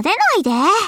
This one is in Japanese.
撫でないで。